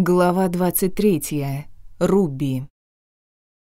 Глава 23. Руби.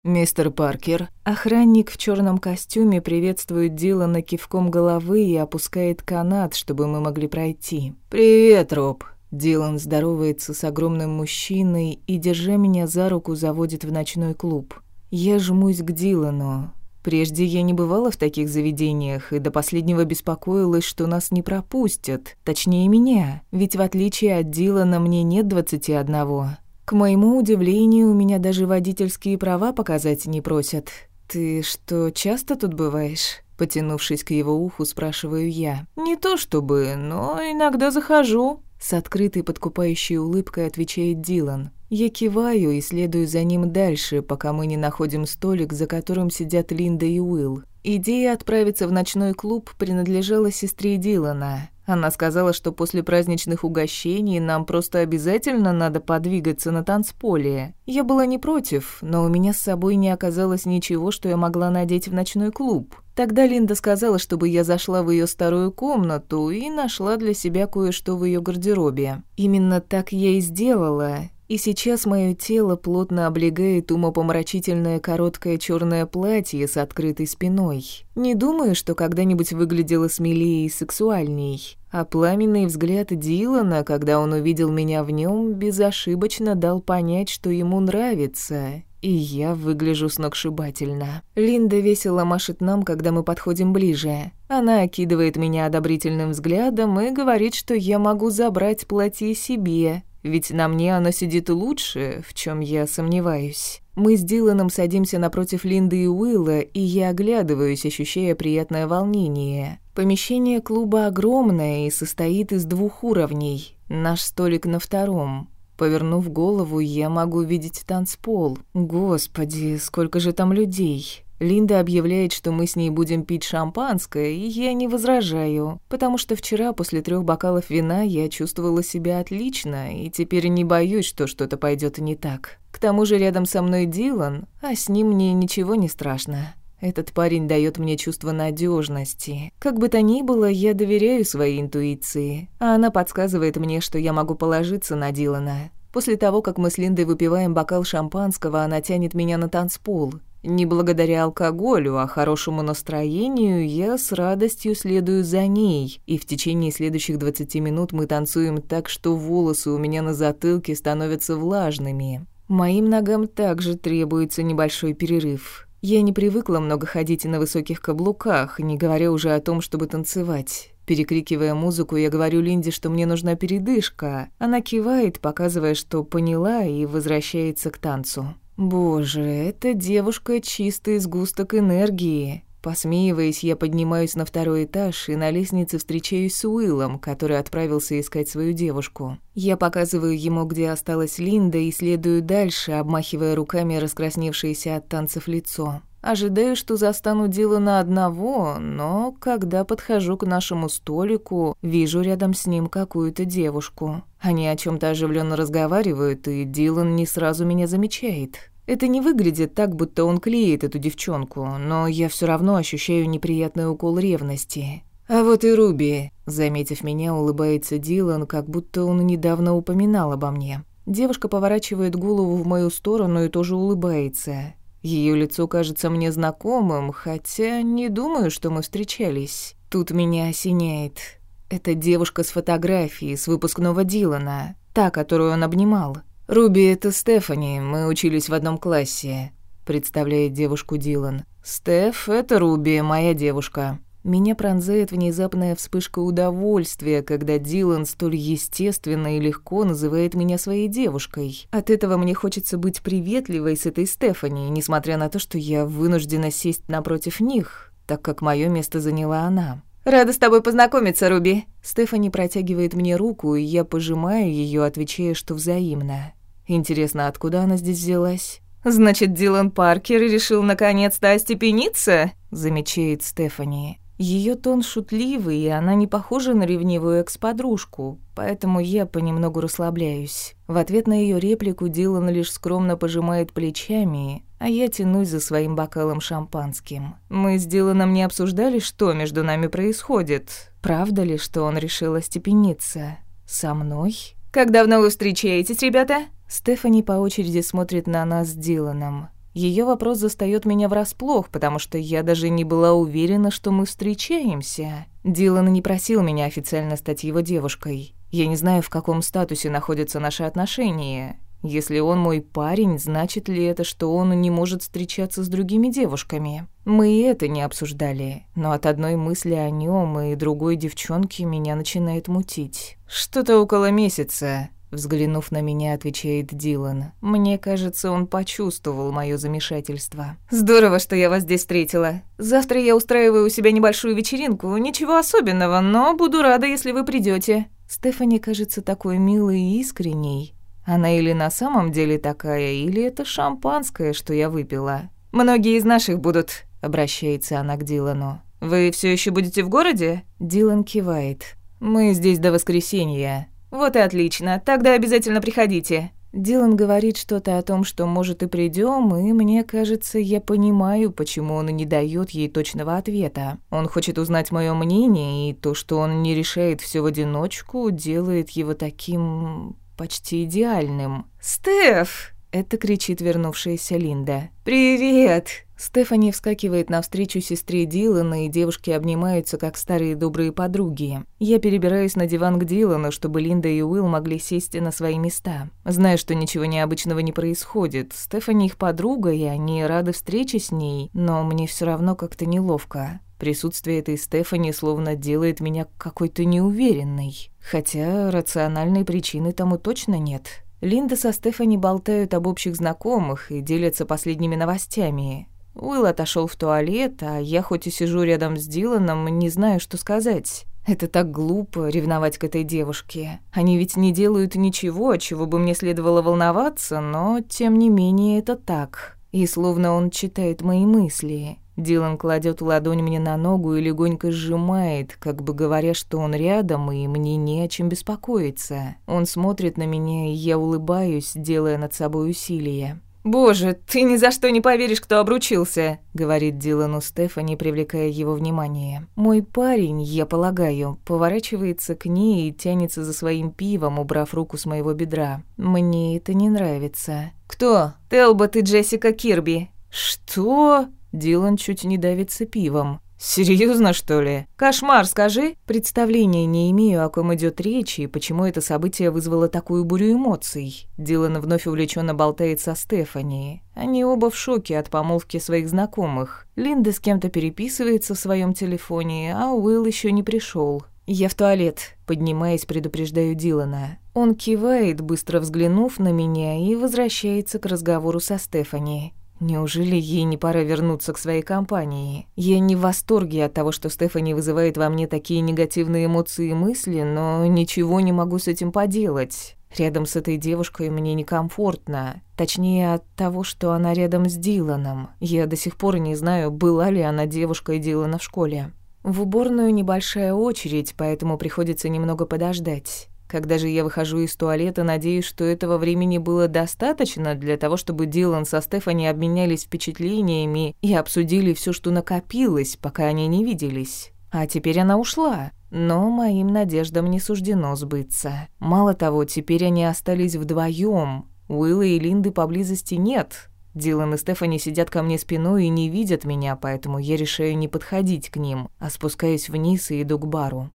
Мистер Паркер, охранник в черном костюме, приветствует Дилана кивком головы и опускает канат, чтобы мы могли пройти. «Привет, Роб». Дилан здоровается с огромным мужчиной и, держа меня за руку, заводит в ночной клуб. Я жмусь к Дилану. Прежде я не бывала в таких заведениях и до последнего беспокоилась, что нас не пропустят. Точнее, меня. Ведь в отличие от Дилана мне нет двадцати одного. К моему удивлению, у меня даже водительские права показать не просят. «Ты что, часто тут бываешь?» Потянувшись к его уху, спрашиваю я. «Не то чтобы, но иногда захожу». С открытой подкупающей улыбкой отвечает Дилан. Я киваю и следую за ним дальше, пока мы не находим столик, за которым сидят Линда и Уилл. Идея отправиться в ночной клуб принадлежала сестре Дилана. Она сказала, что после праздничных угощений нам просто обязательно надо подвигаться на танцполе. Я была не против, но у меня с собой не оказалось ничего, что я могла надеть в ночной клуб. Тогда Линда сказала, чтобы я зашла в ее старую комнату и нашла для себя кое-что в ее гардеробе. Именно так я и сделала. И сейчас мое тело плотно облегает умопомрачительное короткое черное платье с открытой спиной. Не думаю, что когда-нибудь выглядело смелее и сексуальней. А пламенный взгляд Дилана, когда он увидел меня в нем, безошибочно дал понять, что ему нравится. И я выгляжу сногсшибательно. Линда весело машет нам, когда мы подходим ближе. Она окидывает меня одобрительным взглядом и говорит, что я могу забрать платье себе, ведь на мне оно сидит лучше, в чем я сомневаюсь. Мы с Диланом садимся напротив Линды и Уилла, и я оглядываюсь, ощущая приятное волнение. Помещение клуба огромное и состоит из двух уровней. Наш столик на втором. Повернув голову, я могу видеть танцпол. Господи, сколько же там людей. Линда объявляет, что мы с ней будем пить шампанское, и я не возражаю, потому что вчера после трех бокалов вина я чувствовала себя отлично, и теперь не боюсь, что что-то пойдет не так. К тому же рядом со мной Дилан, а с ним мне ничего не страшно. Этот парень дает мне чувство надежности. Как бы то ни было, я доверяю своей интуиции, а она подсказывает мне, что я могу положиться на Дилана. После того, как мы с Линдой выпиваем бокал шампанского, она тянет меня на танцпол. Не благодаря алкоголю, а хорошему настроению я с радостью следую за ней, и в течение следующих 20 минут мы танцуем так, что волосы у меня на затылке становятся влажными. Моим ногам также требуется небольшой перерыв. Я не привыкла много ходить на высоких каблуках, не говоря уже о том, чтобы танцевать. Перекрикивая музыку, я говорю Линде, что мне нужна передышка. Она кивает, показывая, что поняла, и возвращается к танцу. Боже, эта девушка чистый сгусток энергии. Посмеиваясь, я поднимаюсь на второй этаж и на лестнице встречаюсь с Уиллом, который отправился искать свою девушку. Я показываю ему, где осталась Линда, и следую дальше, обмахивая руками раскрасневшееся от танцев лицо. Ожидаю, что застану Дилана одного, но когда подхожу к нашему столику, вижу рядом с ним какую-то девушку. Они о чем то оживленно разговаривают, и Дилан не сразу меня замечает. Это не выглядит так, будто он клеит эту девчонку, но я все равно ощущаю неприятный укол ревности. А вот и Руби, заметив меня, улыбается Дилан, как будто он недавно упоминал обо мне. Девушка поворачивает голову в мою сторону и тоже улыбается. Ее лицо кажется мне знакомым, хотя не думаю, что мы встречались. Тут меня осеняет. Это девушка с фотографией с выпускного Дилана, та, которую он обнимал. «Руби, это Стефани, мы учились в одном классе», — представляет девушку Дилан. «Стеф, это Руби, моя девушка». Меня пронзает внезапная вспышка удовольствия, когда Дилан столь естественно и легко называет меня своей девушкой. От этого мне хочется быть приветливой с этой Стефани, несмотря на то, что я вынуждена сесть напротив них, так как мое место заняла она. «Рада с тобой познакомиться, Руби!» Стефани протягивает мне руку, и я пожимаю ее, отвечая, что взаимно. Интересно, откуда она здесь взялась? «Значит, Дилан Паркер решил наконец-то остепениться?» — замечает Стефани. Ее тон шутливый, и она не похожа на ревнивую экс-подружку, поэтому я понемногу расслабляюсь. В ответ на ее реплику Дилан лишь скромно пожимает плечами, а я тянусь за своим бокалом шампанским. Мы с Диланом не обсуждали, что между нами происходит. Правда ли, что он решил остепениться? Со мной? «Как давно вы встречаетесь, ребята?» Стефани по очереди смотрит на нас с Диланом. Ее вопрос застаёт меня врасплох, потому что я даже не была уверена, что мы встречаемся. Дилан не просил меня официально стать его девушкой. Я не знаю, в каком статусе находятся наши отношения. Если он мой парень, значит ли это, что он не может встречаться с другими девушками? Мы и это не обсуждали, но от одной мысли о нем и другой девчонке меня начинает мутить. Что-то около месяца. Взглянув на меня, отвечает Дилан. Мне кажется, он почувствовал мое замешательство. «Здорово, что я вас здесь встретила. Завтра я устраиваю у себя небольшую вечеринку. Ничего особенного, но буду рада, если вы придете. Стефани кажется такой милой и искренней. Она или на самом деле такая, или это шампанское, что я выпила. Многие из наших будут, обращается она к Дилану. Вы все еще будете в городе? Дилан кивает. Мы здесь до воскресенья. Вот и отлично. Тогда обязательно приходите. Дилан говорит что-то о том, что может и придем, и мне кажется, я понимаю, почему он не дает ей точного ответа. Он хочет узнать мое мнение, и то, что он не решает все в одиночку, делает его таким почти идеальным. «Стеф!» — это кричит вернувшаяся Линда. «Привет!» Стефани вскакивает навстречу сестре Дилана, и девушки обнимаются, как старые добрые подруги. Я перебираюсь на диван к Дилану, чтобы Линда и Уилл могли сесть на свои места. Знаю, что ничего необычного не происходит. Стефани их подруга, и они рады встрече с ней, но мне все равно как-то неловко. Присутствие этой Стефани словно делает меня какой-то неуверенной. Хотя рациональной причины тому точно нет. Линда со Стефани болтают об общих знакомых и делятся последними новостями. Уилл отошел в туалет, а я хоть и сижу рядом с Диланом, не знаю, что сказать. Это так глупо ревновать к этой девушке. Они ведь не делают ничего, чего бы мне следовало волноваться, но тем не менее это так. И словно он читает мои мысли. Дилан кладет ладонь мне на ногу и легонько сжимает, как бы говоря, что он рядом и мне не о чем беспокоиться. Он смотрит на меня, и я улыбаюсь, делая над собой усилие. «Боже, ты ни за что не поверишь, кто обручился», — говорит Дилану Стефани, привлекая его внимание. Мой парень, я полагаю, поворачивается к ней и тянется за своим пивом, убрав руку с моего бедра. Мне это не нравится. «Кто?» «Телбот и Джессика Кирби». «Что?» Дилан чуть не давится пивом. Серьезно, что ли? Кошмар, скажи. Представления не имею, о ком идет речь и почему это событие вызвало такую бурю эмоций. Дилан вновь увлеченно болтает со Стефани. Они оба в шоке от помолвки своих знакомых. Линда с кем-то переписывается в своем телефоне, а Уилл еще не пришел. «Я в туалет», — поднимаясь, предупреждаю Дилана. Он кивает, быстро взглянув на меня, и возвращается к разговору со Стефани. Неужели ей не пора вернуться к своей компании? Я не в восторге от того, что Стефани вызывает во мне такие негативные эмоции и мысли, но ничего не могу с этим поделать. Рядом с этой девушкой мне некомфортно. Точнее, от того, что она рядом с Диланом. Я до сих пор не знаю, была ли она девушкой Дилана в школе. В уборную небольшая очередь, поэтому приходится немного подождать. Когда же я выхожу из туалета, надеюсь, что этого времени было достаточно для того, чтобы Дилан со Стефани обменялись впечатлениями и обсудили все, что накопилось, пока они не виделись. А теперь она ушла. Но моим надеждам не суждено сбыться. Мало того, теперь они остались вдвоем. Уилла и Линды поблизости нет. Дилан и Стефани сидят ко мне спиной и не видят меня, поэтому я решаю не подходить к ним, а спускаюсь вниз и иду к бару.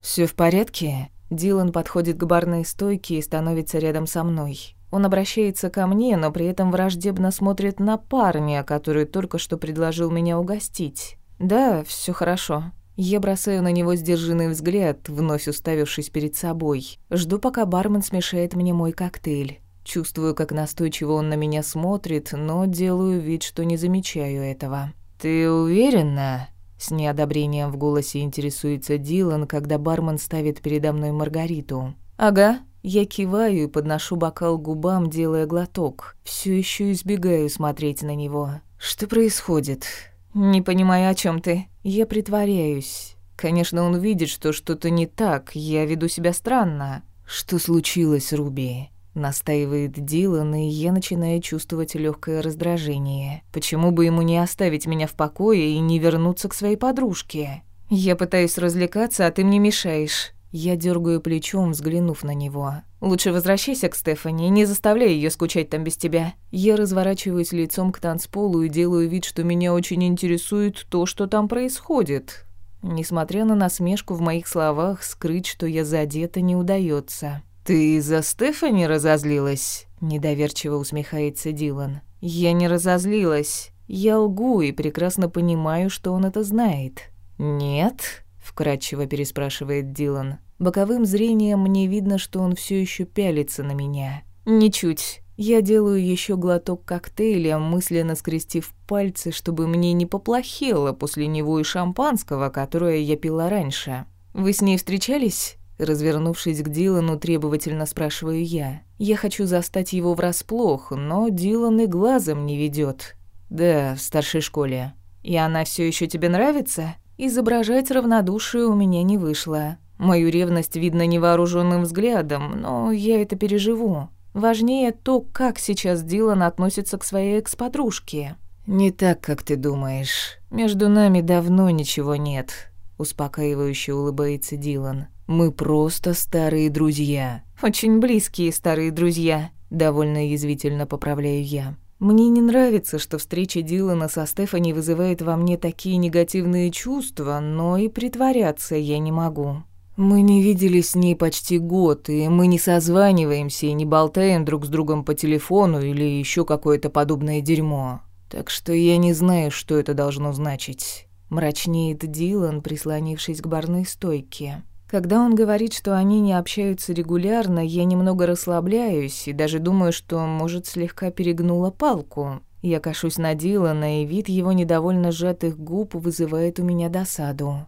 Все в порядке?» Дилан подходит к барной стойке и становится рядом со мной. Он обращается ко мне, но при этом враждебно смотрит на парня, который только что предложил меня угостить. «Да, все хорошо». Я бросаю на него сдержанный взгляд, вновь уставившись перед собой. Жду, пока бармен смешает мне мой коктейль. Чувствую, как настойчиво он на меня смотрит, но делаю вид, что не замечаю этого. «Ты уверена?» С неодобрением в голосе интересуется Дилан, когда бармен ставит передо мной Маргариту. «Ага». Я киваю и подношу бокал к губам, делая глоток. Все еще избегаю смотреть на него. Что происходит? Не понимаю, о чем ты. Я притворяюсь. Конечно, он видит, что что-то не так. Я веду себя странно. Что случилось, Руби? Настаивает Дилан, и я начинаю чувствовать легкое раздражение. Почему бы ему не оставить меня в покое и не вернуться к своей подружке? Я пытаюсь развлекаться, а ты мне мешаешь. Я дергаю плечом, взглянув на него. «Лучше возвращайся к Стефани, не заставляй ее скучать там без тебя». Я разворачиваюсь лицом к танцполу и делаю вид, что меня очень интересует то, что там происходит. Несмотря на насмешку в моих словах, скрыть, что я задета, не удается. «Ты из-за Стефани разозлилась?» – недоверчиво усмехается Дилан. «Я не разозлилась. Я лгу и прекрасно понимаю, что он это знает». «Нет?» – вкратчиво переспрашивает Дилан. Боковым зрением мне видно, что он все еще пялится на меня. «Ничуть. Я делаю еще глоток коктейля, мысленно скрестив пальцы, чтобы мне не поплохело после него и шампанского, которое я пила раньше. «Вы с ней встречались?» Развернувшись к Дилану, требовательно спрашиваю я. Я хочу застать его врасплох, но Дилан и глазом не ведет. «Да, в старшей школе». «И она все еще тебе нравится?» Изображать равнодушие у меня не вышло. Мою ревность видно невооруженным взглядом, но я это переживу. Важнее то, как сейчас Дилан относится к своей экс-подружке. «Не так, как ты думаешь. Между нами давно ничего нет», — успокаивающе улыбается Дилан. «Мы просто старые друзья». «Очень близкие старые друзья», — довольно язвительно поправляю я. Мне не нравится, что встреча Дилана со Стефани вызывает во мне такие негативные чувства, но и притворяться я не могу. Мы не виделись с ней почти год, и мы не созваниваемся и не болтаем друг с другом по телефону или еще какое-то подобное дерьмо. Так что я не знаю, что это должно значить. Мрачнеет Дилан, прислонившись к барной стойке. Когда он говорит, что они не общаются регулярно, я немного расслабляюсь и даже думаю, что, может, слегка перегнула палку. Я кашусь на Дилана, и вид его недовольно сжатых губ вызывает у меня досаду.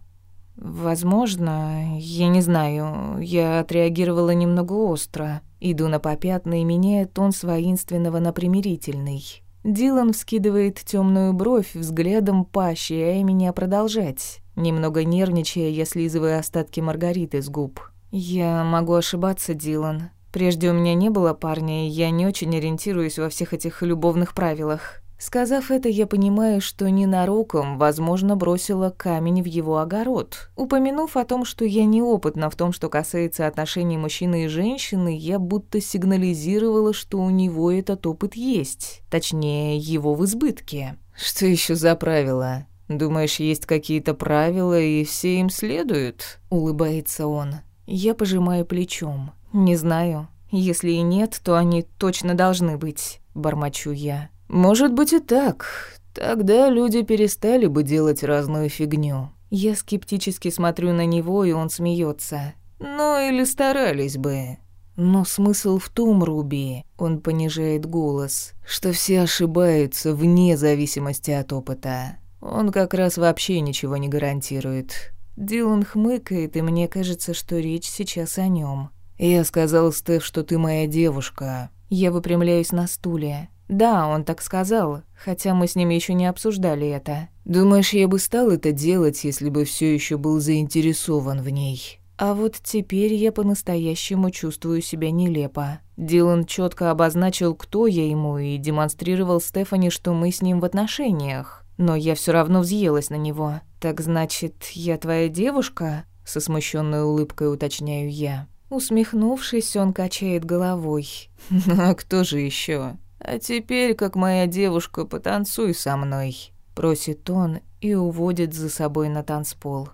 Возможно, я не знаю, я отреагировала немного остро. Иду на попятный, меняя тон с воинственного на примирительный. Дилан вскидывает темную бровь, взглядом поощряя меня продолжать. Немного нервничая, я слизываю остатки маргариты с губ. «Я могу ошибаться, Дилан. Прежде у меня не было парня, и я не очень ориентируюсь во всех этих любовных правилах. Сказав это, я понимаю, что ненароком, возможно, бросила камень в его огород. Упомянув о том, что я неопытна в том, что касается отношений мужчины и женщины, я будто сигнализировала, что у него этот опыт есть. Точнее, его в избытке. «Что еще за правила? Думаешь, есть какие-то правила, и все им следуют?» Улыбается он. Я пожимаю плечом. «Не знаю. Если и нет, то они точно должны быть», — бормочу я. Может быть и так. Тогда люди перестали бы делать разную фигню. Я скептически смотрю на него, и он смеется. Ну или старались бы. Но смысл в том, Руби, он понижает голос, что все ошибаются вне зависимости от опыта. Он как раз вообще ничего не гарантирует. Дилан хмыкает, и мне кажется, что речь сейчас о нем. Я сказал Стеф, что ты моя девушка. Я выпрямляюсь на стуле. Да, он так сказал, хотя мы с ним еще не обсуждали это. Думаешь, я бы стал это делать, если бы все еще был заинтересован в ней? А вот теперь я по-настоящему чувствую себя нелепо. Дилан четко обозначил, кто я ему, и демонстрировал Стефани, что мы с ним в отношениях. Но я все равно взъелась на него. Так значит, я твоя девушка? Со смущенной улыбкой уточняю я. Усмехнувшись, он качает головой. «Ну а кто же еще? «А теперь, как моя девушка, потанцуй со мной», — просит он и уводит за собой на танцпол.